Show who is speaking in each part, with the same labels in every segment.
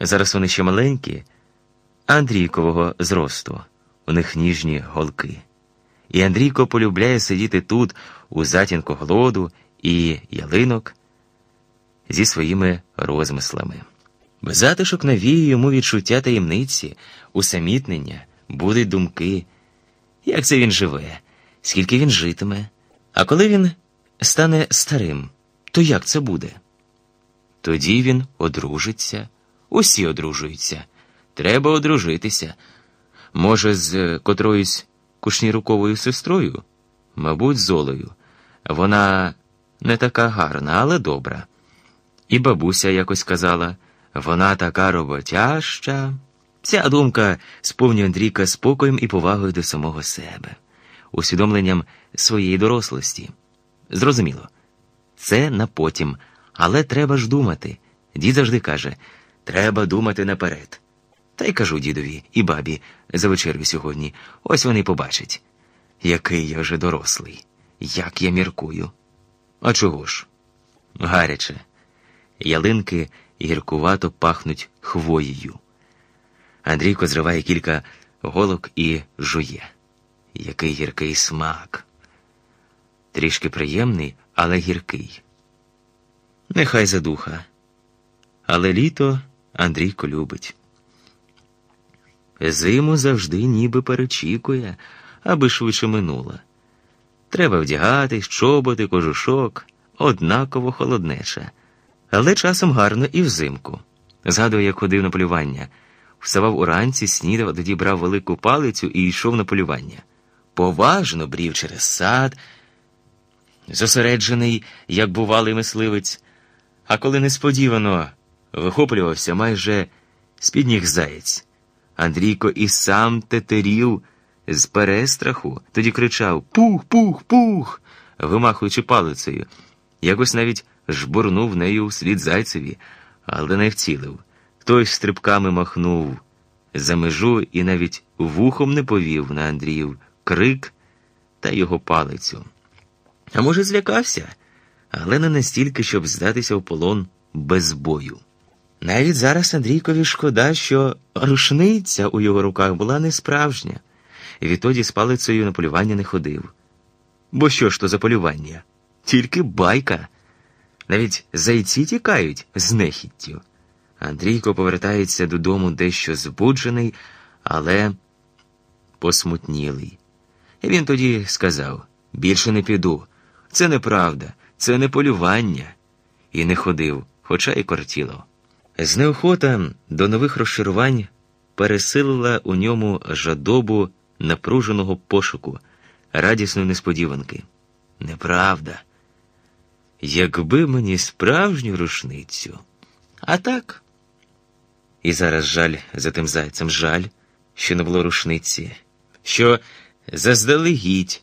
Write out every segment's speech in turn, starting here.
Speaker 1: Зараз вони ще маленькі, Андрійкового зросту, у них ніжні голки. І Андрійко полюбляє сидіти тут, у затінку голоду і ялинок зі своїми розмислами. Затишок навіє йому відчуття таємниці, усамітнення, будуть думки. Як це він живе, скільки він житиме? А коли він стане старим, то як це буде? Тоді він одружиться, усі одружуються. Треба одружитися. Може, з котроюсь кушніруковою сестрою? Мабуть, з Олею. Вона не така гарна, але добра. І бабуся якось казала вона така роботяща. Ця думка сповнює Андрійка спокоєм і повагою до самого себе, усвідомленням своєї дорослості. Зрозуміло, це на потім, але треба ж думати. Дід завжди каже: треба думати наперед. Та й кажу дідові і бабі за вечерю сьогодні. Ось вони побачать, який я вже дорослий, як я міркую. А чого ж? Гаряче. Ялинки гіркувато пахнуть хвоєю. Андрійко зриває кілька голок і жує. Який гіркий смак. Трішки приємний, але гіркий. Нехай задуха. Але літо Андрійко любить. Зиму завжди ніби перечікує, аби швидше минула. Треба вдягатись, чоботи, кожушок, однаково холоднеча. Але часом гарно і взимку. Згадує, як ходив на полювання. Вставав уранці, снідав, тоді брав велику палицю і йшов на полювання. Поважно брів через сад, зосереджений, як бувалий мисливець, а коли несподівано вихоплювався майже з-під ніг заєць. Андрійко і сам тетерів з перестраху, тоді кричав Пух, пух, пух, вимахуючи палицею. Якось навіть жбурнув нею вслід зайцеві, але не вцілив. Той стрибками махнув за межу і навіть вухом не повів на Андріїв крик та його палицю. А може, злякався, але не настільки, щоб здатися в полон без бою. Навіть зараз Андрійкові шкода, що рушниця у його руках була не справжня, відтоді з палицею на полювання не ходив. Бо що ж то за полювання? Тільки байка. Навіть зайці тікають з нехіттю. Андрійко повертається додому дещо збуджений, але посмутнілий. І він тоді сказав: більше не піду. Це неправда, це не полювання. І не ходив, хоча й кортіло. З неохота до нових розчарувань пересилила у ньому жадобу напруженого пошуку, радісної несподіванки. Неправда. Якби мені справжню рушницю. А так. І зараз жаль за тим зайцем, жаль, що не було рушниці, що заздалегідь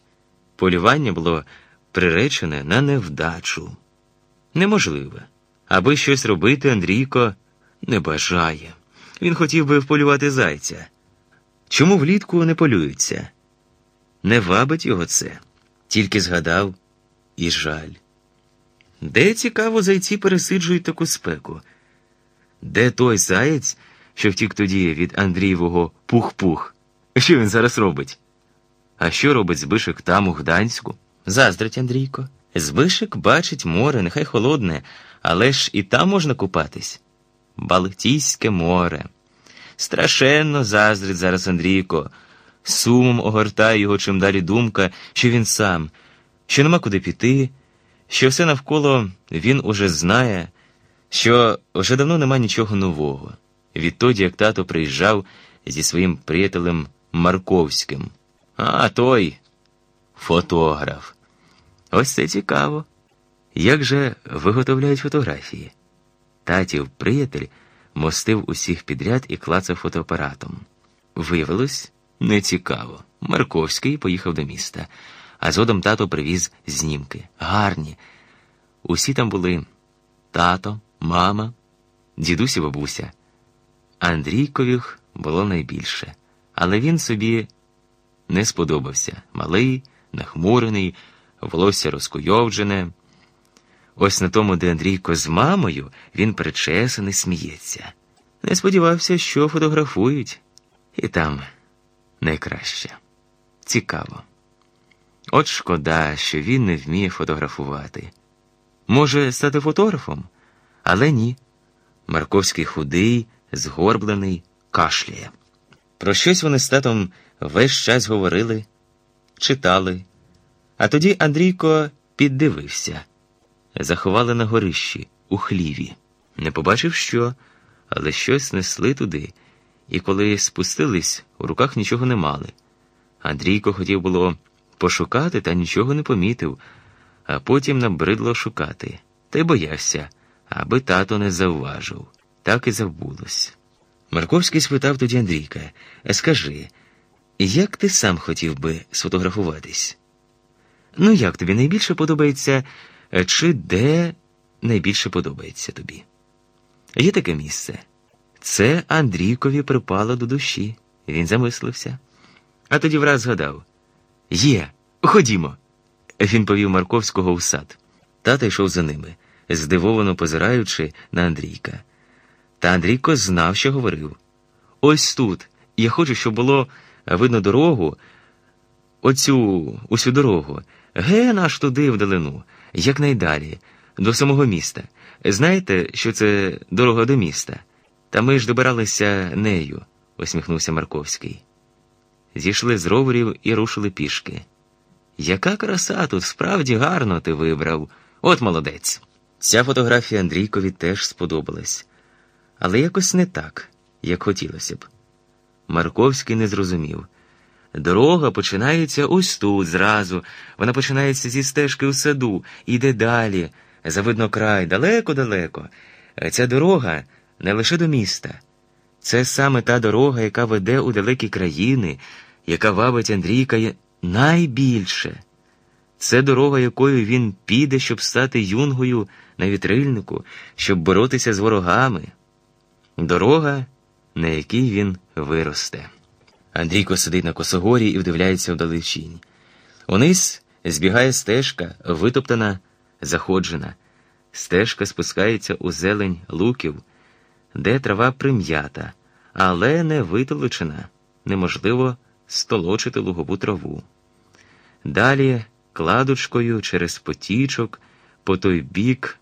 Speaker 1: полювання було приречене на невдачу. Неможливе. Аби щось робити, Андрійко не бажає. Він хотів би вполювати зайця. Чому влітку не полюються? Не вабить його це, тільки згадав і жаль. Де цікаво зайці пересиджують таку спеку? Де той заєць, що втік тоді від Андрієвого пух-пух? Що він зараз робить? А що робить Збишек там, у Гданську? Заздрить Андрійко. Збишек бачить море, нехай холодне, але ж і там можна купатись. Балтійське море. Страшенно заздрить зараз Андрійко. Сумом огортає його чим далі думка, що він сам, що нема куди піти що все навколо він уже знає, що вже давно нема нічого нового. Відтоді, як тато приїжджав зі своїм приятелем Марковським, а той фотограф. Ось це цікаво. Як же виготовляють фотографії? Татів приятель мостив усіх підряд і клацав фотоапаратом. Виявилось нецікаво. Марковський поїхав до міста а згодом тато привіз знімки. Гарні. Усі там були тато, мама, дідусь і бабуся. Андрійкових було найбільше, але він собі не сподобався. Малий, нахмурений, волосся розкуйовджене. Ось на тому, де Андрійко з мамою, він причесаний, сміється. Не сподівався, що фотографують, і там найкраще. Цікаво. От шкода, що він не вміє фотографувати. Може, стати фотографом? Але ні. Марковський худий, згорблений, кашляє. Про щось вони з татом весь час говорили, читали. А тоді Андрійко піддивився. Заховали на горищі, у хліві. Не побачив що, але щось несли туди, і коли спустились, у руках нічого не мали. Андрійко хотів було пошукати, та нічого не помітив, а потім набридло шукати, та й боявся, аби тато не завважив. Так і забулось. Марковський спитав тоді Андрійка: Скажи, як ти сам хотів би сфотографуватись? Ну, як тобі найбільше подобається, чи де найбільше подобається тобі? Є таке місце. Це Андрійкові припало до душі. Він замислився. А тоді враз згадав Є, ходімо. Він повів Марковського в сад. Тата йшов за ними, здивовано позираючи на Андрійка. Та Андрійко знав, що говорив. Ось тут. Я хочу, щоб було видно дорогу, оцю усю дорогу, ген аж туди вдалину, якнайдалі, до самого міста. Знаєте, що це дорога до міста? Та ми ж добиралися нею, усміхнувся Марковський. Зійшли з роверів і рушили пішки. Яка краса тут справді гарно ти вибрав. От молодець. Ця фотографія Андрійкові теж сподобалась, але якось не так, як хотілося б. Марковський не зрозумів. Дорога починається ось тут, зразу. Вона починається зі стежки у саду, іде далі. Завидно край, далеко-далеко. Ця дорога не лише до міста. Це саме та дорога, яка веде у далекі країни, яка вабить Андрійка найбільше. Це дорога, якою він піде, щоб стати юнгою на вітрильнику, щоб боротися з ворогами. Дорога, на якій він виросте. Андрійко сидить на косогорі і вдивляється вдалечінь. Униз збігає стежка, витоптана, заходжена. Стежка спускається у зелень луків, де трава прим'ята, але не витолочена, неможливо столочити лугову траву. Далі кладочкою через потічок, по той бік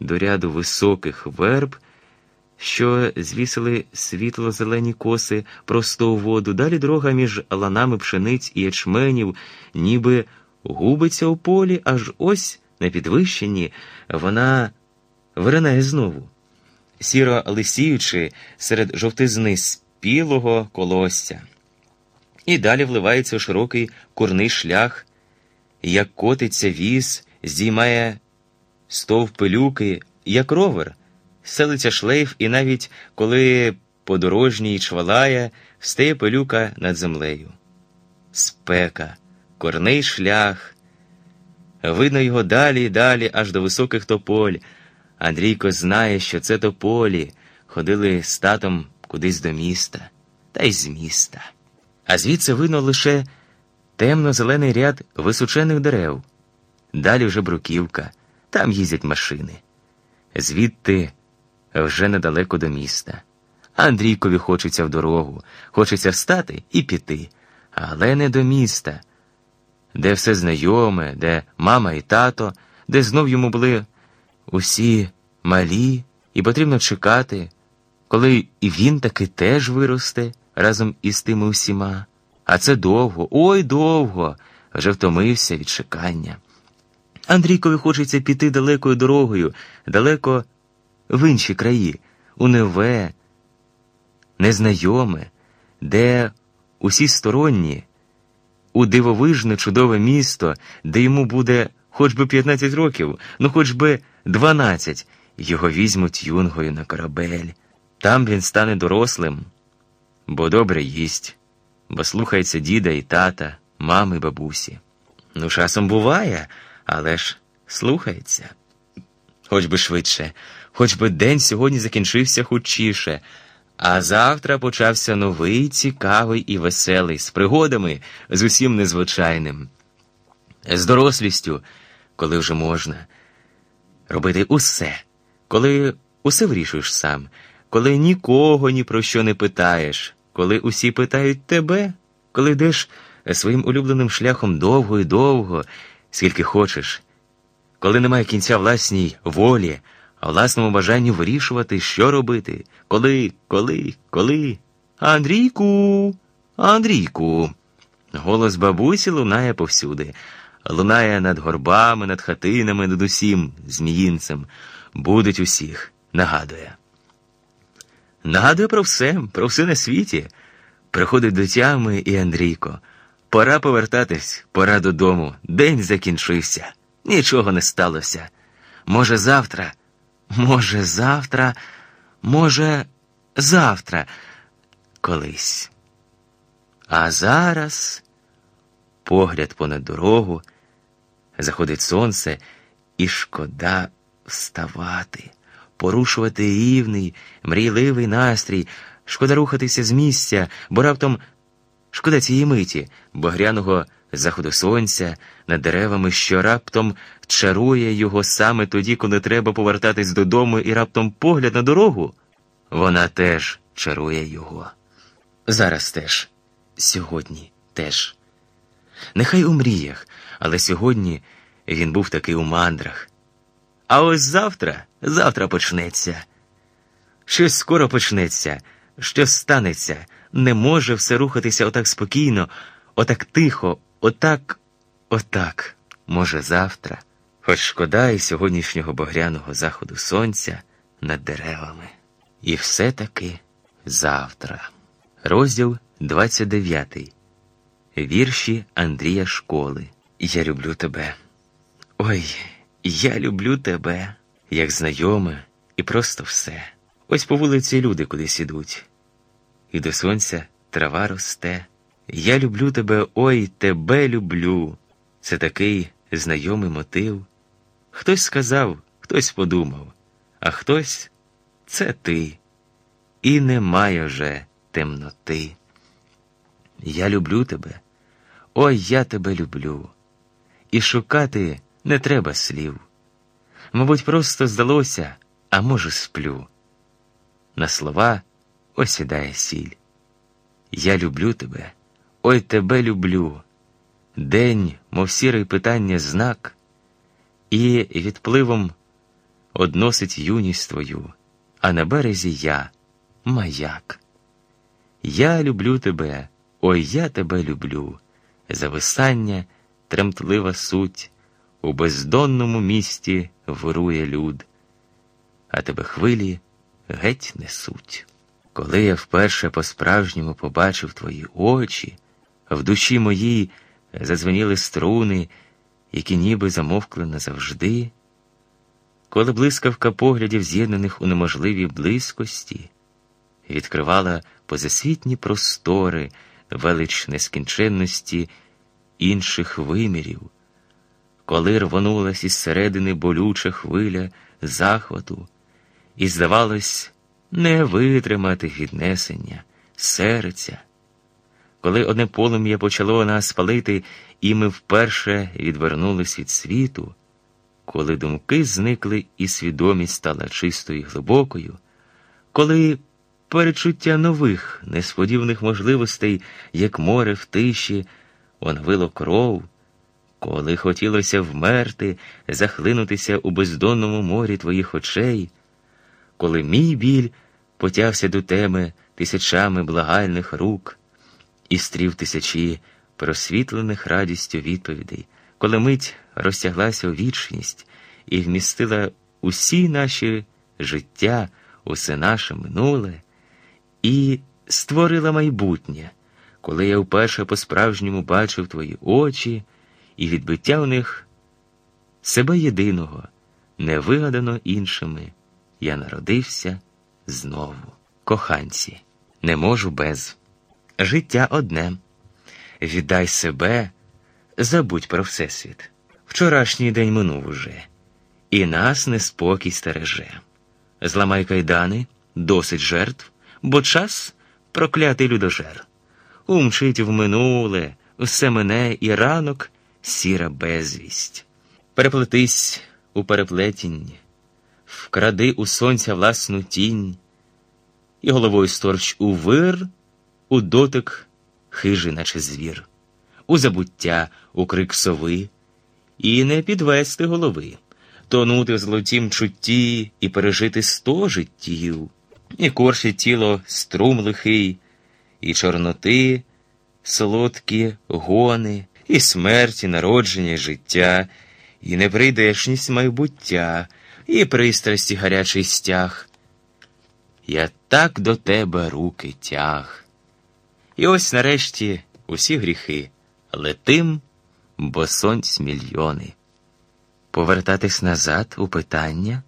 Speaker 1: до ряду високих верб що звісили світло-зелені коси просто у воду, далі дорога між ланами пшениць і ячменів, ніби губиться у полі, аж ось на підвищенні вона виринає знову, сіро лисіючи серед жовтизни спілого колосся. І далі вливається у широкий курний шлях, як котиться віз, здіймає стовп пилюки, як ровер селиться шлейф, і навіть коли подорожній чвалає, встає пилюка над землею. Спека, корний шлях. Видно його далі і далі, аж до високих тополь. Андрійко знає, що це тополі, ходили з татом кудись до міста, та й з міста. А звідси видно лише темно-зелений ряд височених дерев. Далі вже бруківка, там їздять машини. Звідти вже недалеко до міста. Андрійкові хочеться в дорогу, хочеться встати і піти, але не до міста, де все знайоме, де мама і тато, де знов йому були усі малі, і потрібно чекати, коли і він таки теж виросте разом із тими усіма. А це довго, ой довго, вже втомився від чекання. Андрійкові хочеться піти далекою дорогою, далеко в інші краї, у неве, незнайоме, де усі сторонні, у дивовижне чудове місто, де йому буде хоч би 15 років, ну хоч би 12, його візьмуть юнгою на корабель. Там він стане дорослим, бо добре їсть, бо слухається діда і тата, мами, бабусі. Ну, часом буває, але ж слухається. Хоч би швидше, хоч би день сьогодні закінчився хутчіше, а завтра почався новий, цікавий і веселий, з пригодами, з усім незвичайним, з дорослістю, коли вже можна робити усе, коли усе вирішуєш сам, коли нікого ні про що не питаєш, коли усі питають тебе, коли йдеш своїм улюбленим шляхом довго і довго, скільки хочеш, коли немає кінця власній волі, власному бажанні вирішувати, що робити, коли, коли, коли. Андрійку, Андрійку. Голос бабусі лунає повсюди, лунає над горбами, над хатинами, над усім зміїнцем, будуть усіх, нагадує. Нагадує про все, про все на світі. Приходить до тями і Андрійко. Пора повертатись, пора додому. День закінчився, нічого не сталося. Може, завтра, може, завтра, може, завтра, колись. А зараз погляд понад дорогу, заходить сонце, і шкода вставати, порушувати рівний, мрійливий настрій, шкода рухатися з місця, бо раптом шкода цієї миті, багряного заходу сонця над деревами, що раптом чарує його саме тоді, коли треба повертатись додому, і раптом погляд на дорогу, вона теж чарує його. Зараз теж, сьогодні теж. Нехай у мріях, але сьогодні він був таки у мандрах. А ось завтра, завтра почнеться. Щось скоро почнеться, щось станеться, не може все рухатися отак спокійно, отак тихо, отак, отак, може, завтра, хоч шкода і сьогоднішнього багряного заходу сонця над деревами. І все таки завтра. Розділ 29 Вірші Андрія Школи. Я люблю тебе. Ой, я люблю тебе, як знайоме, і просто все. Ось по вулиці люди кудись ідуть, і до сонця трава росте. Я люблю тебе, ой, тебе люблю. Це такий знайомий мотив. Хтось сказав, хтось подумав, а хтось це ти. І немає вже темноти. Я люблю тебе. Ой, я тебе люблю, і шукати не треба слів. Мабуть, просто здалося, а може, сплю. На слова осідає сіль. Я люблю тебе, ой тебе люблю. День, мов сірий питання, знак, і відпливом односить юність твою, а на березі я маяк. Я люблю тебе, ой я тебе люблю зависання, тремтлива суть, у бездонному місті вирує люд, а тебе хвилі геть несуть. Коли я вперше по-справжньому побачив твої очі, в душі моїй задзвеніли струни, які ніби замовкли назавжди, коли блискавка поглядів, з'єднаних у неможливій близькості, відкривала позасвітні простори велич нескінченності інших вимірів, коли рвонулась із середини болюча хвиля захвату, і, здавалось, не витримати віднесення серця, коли одне полум'я почало нас палити, і ми вперше відвернулись від світу, коли думки зникли і свідомість стала чистою і глибокою, коли перечуття нових, несподіваних можливостей, як море в тиші, оновило кров, коли хотілося вмерти, захлинутися у бездонному морі твоїх очей, коли мій біль потягся до теми тисячами благальних рук і стрів тисячі просвітлених радістю відповідей, коли мить розтяглася у вічність і вмістила усі наші життя, усе наше минуле і створила майбутнє, коли я вперше по-справжньому бачив твої очі і відбиття в них себе єдиного, не вигадано іншими, я народився знову. Коханці, не можу без. Життя одне. Віддай себе, забудь про Всесвіт. Вчорашній день минув уже, і нас неспокій стереже. Зламай кайдани, досить жертв бо час проклятий людожер. Умчить в минуле, все мене і ранок сіра безвість. Переплетись у переплетінні, вкради у сонця власну тінь, і головою сторч у вир, у дотик хижий, наче звір, у забуття, у крик сови, і не підвести голови, тонути в золотім чутті і пережити сто життів, і корші тіло струм лихий, і чорноти, солодкі гони, і смерті, народження, і життя, і неприйдешність майбуття, і пристрасті гарячий стяг. Я так до тебе руки тяг. І ось нарешті усі гріхи летим, бо сонць мільйони. Повертатись назад у питання,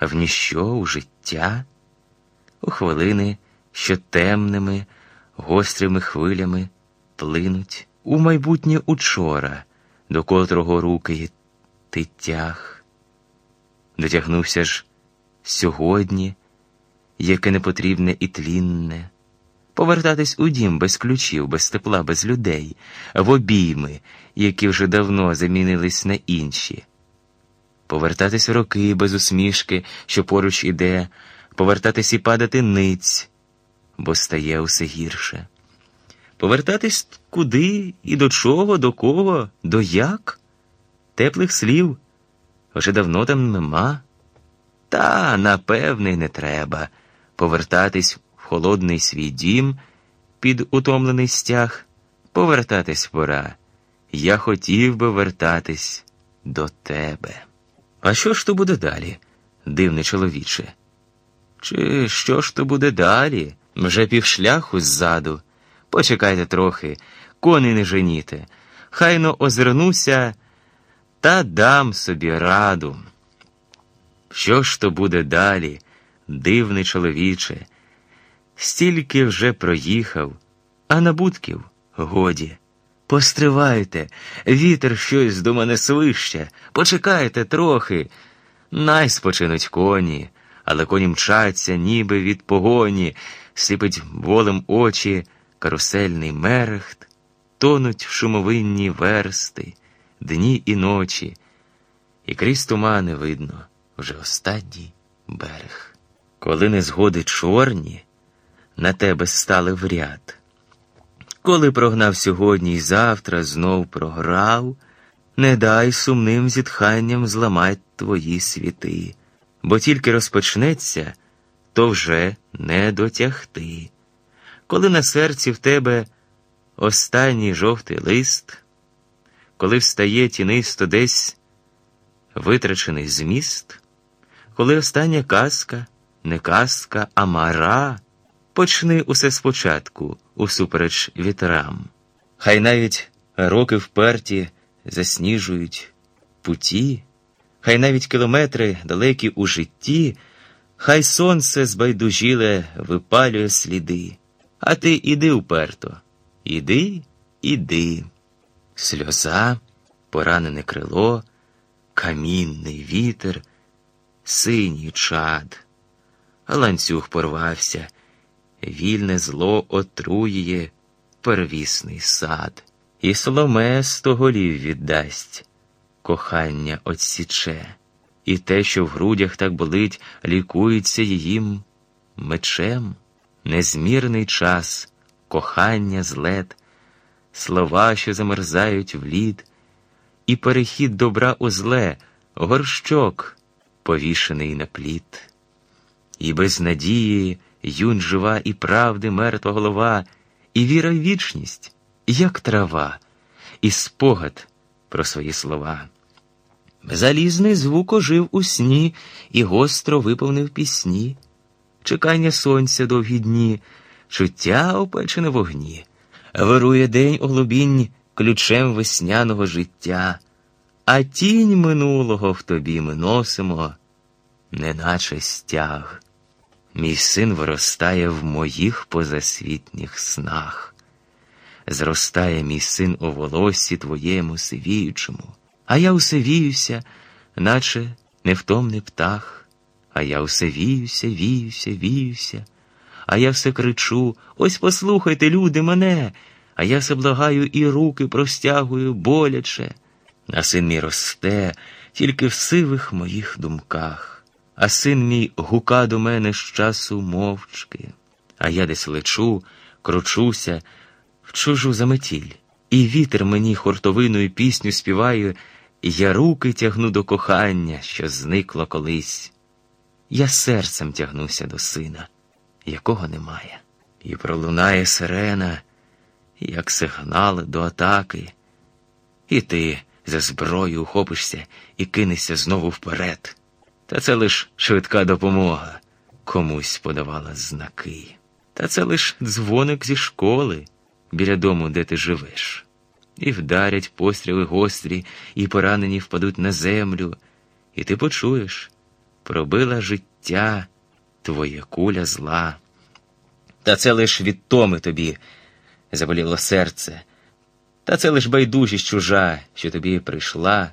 Speaker 1: в ніщо у життя, у хвилини, що темними, гострими хвилями плинуть у майбутнє учора, до котрого руки ти тяг. Дотягнувся ж сьогодні, яке непотрібне і тлінне повертатись у дім без ключів, без тепла, без людей, в обійми, які вже давно замінились на інші, повертатись в роки без усмішки, що поруч іде, повертатись і падати ниць, бо стає усе гірше. Повертатись куди і до чого, до кого, до як? Теплих слів вже давно там нема. Та, напевне, не треба повертатись холодний свій дім під утомлений стяг, повертатись пора. Я хотів би вертатись до тебе. А що ж то буде далі, дивне чоловіче? Чи що ж то буде далі? Вже півшляху ззаду. Почекайте трохи, коней не женіте. Хайно озирнуся та дам собі раду. Що ж то буде далі, дивне чоловіче? Стільки вже проїхав, а набутків годі. Постривайте, вітер щось до мене свище, почекайте трохи. Най спочинуть коні, але коні мчаться, ніби від погоні, сліпить волем очі, карусельний мерехт, тонуть в шумовинні версти, дні і ночі, і крізь тумани видно вже останній берег. Коли незгоди чорні на тебе стали в ряд. Коли прогнав сьогодні і завтра знов програв, не дай сумним зітханням зламать твої світи, бо тільки розпочнеться, то вже не дотягти. Коли на серці в тебе останній жовтий лист, коли встає тінисто десь витрачений зміст, коли остання казка, не казка, а мара. Почни усе спочатку, усупереч вітрам. Хай навіть роки вперті засніжують путі, хай навіть кілометри далекі у житті, хай сонце збайдужіле випалює сліди. А ти іди уперто, іди, іди. Сльоза, поранене крило, камінний вітер, синій чад, ланцюг порвався вільне зло отруює первісний сад, і соломе сто голів віддасть, кохання отсіче, і те, що в грудях так болить, лікується їїм мечем, незмірний час, кохання злет, слова, що замерзають в лід, і перехід добра у зле, горщок, повішений на плід, і без надії юнь жива і правди мертва голова, і віра в вічність, як трава, і спогад про свої слова. Залізний звук ожив у сні і гостро виповнив пісні, чекання сонця довгі дні, чуття опечене вогні, вирує день у глубінь ключем весняного життя, а тінь минулого в тобі ми носимо, неначе стяг. Мій син виростає в моїх позасвітніх снах. Зростає мій син у волоссі твоєму сивіючому, а я усе віюся, наче невтомний птах, а я усе віюся, віюся, віюся, а я все кричу: ось послухайте, люди, мене, а я все благаю і руки простягую боляче. А син мій росте тільки в сивих моїх думках а син мій гука до мене з часу мовчки, а я десь лечу, кручуся в чужу заметіль, і вітер мені хортовиною пісню співає, і я руки тягну до кохання, що зникло колись. Я серцем тягнуся до сина, якого немає, і пролунає сирена, як сигнал до атаки, і ти за зброю ухопишся і кинешся знову вперед. Та це лиш швидка допомога комусь подавала знаки. Та це лиш дзвоник зі школи біля дому, де ти живеш. І вдарять постріли гострі, і поранені впадуть на землю, і ти почуєш, пробила життя твоє куля зла. Та це лиш від томи тобі заболіло серце, та це лиш байдужість чужа, що тобі прийшла,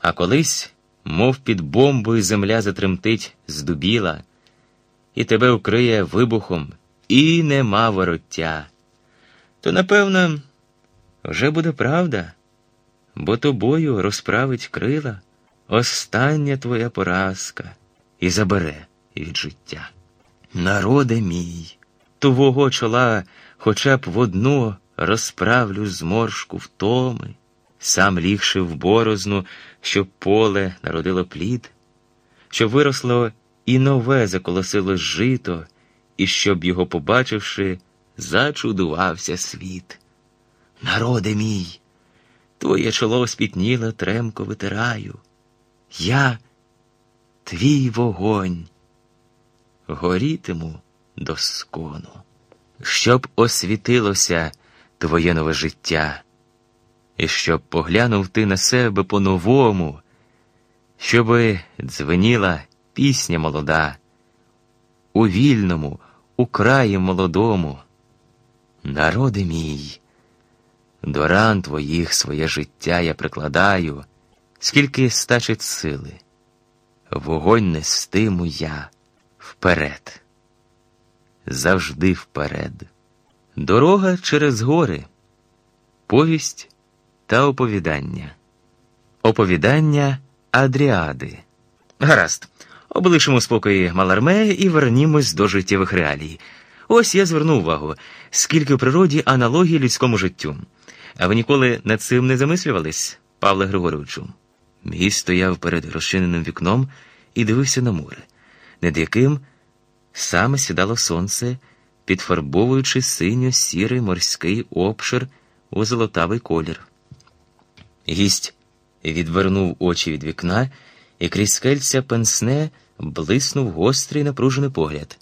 Speaker 1: а колись мов під бомбою земля затремтить здубіла, і тебе вкриє вибухом, і нема вороття. То, напевно, вже буде правда, бо тобою розправить крила остання твоя поразка і забере від життя. Народе мій, твого чола хоча б в одну розправлю зморшку втоми сам лігши в борозну, щоб поле народило плід, щоб виросло і нове заколосило жито, і щоб його, побачивши, зачудувався світ. Народе мій, твоє чоло спітніло тремко витираю. Я твій вогонь, горітиму доскону, щоб освітилося твоє нове життя і щоб поглянув ти на себе по-новому, щоби дзвеніла пісня молода, у вільному, у краї молодому. Народи мій, до ран твоїх своє життя я прикладаю, скільки стачить сили, вогонь нестиму я вперед, завжди вперед. Дорога через гори, повість та оповідання. Оповідання Адріади. Гаразд. Облишимо спокої Маларме і вернімось до життєвих реалій. Ось я зверну увагу, скільки в природі аналогій людському життю. А ви ніколи над цим не замислювались, Павле Григоровичу? Мій стояв перед розчиненим вікном і дивився на море, над яким саме сідало сонце, підфарбовуючи синьо сірий морський обшир у золотавий колір. Гість відвернув очі від вікна і крізь скельця пенсне блиснув гострий напружений погляд.